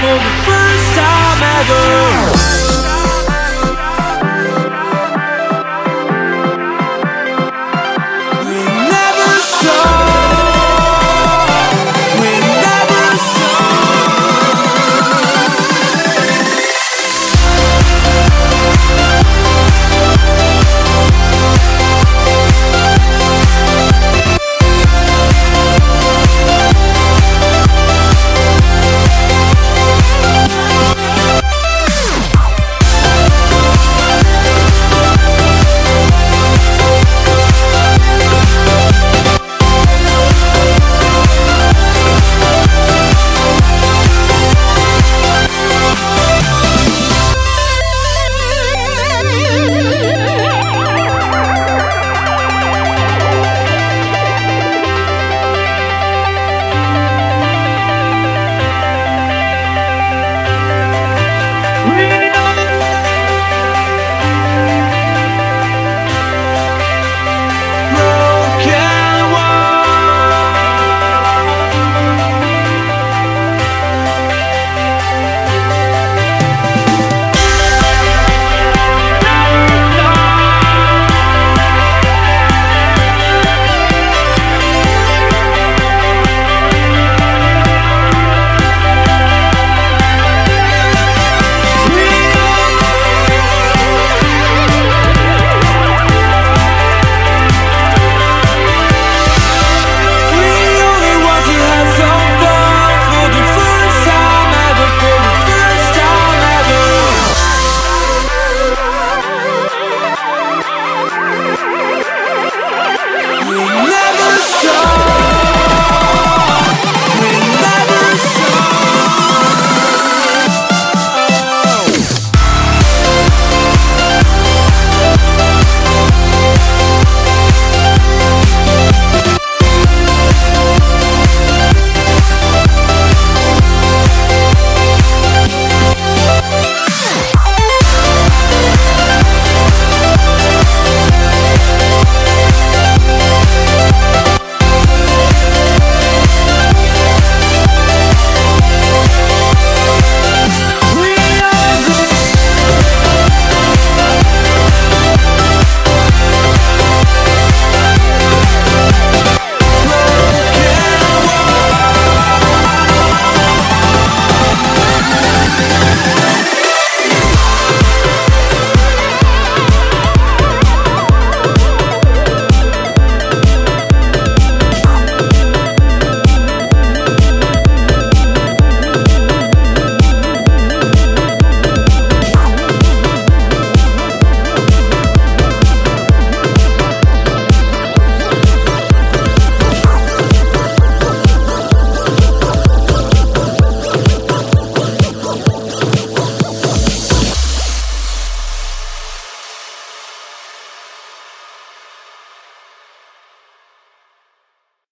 for the first time ever.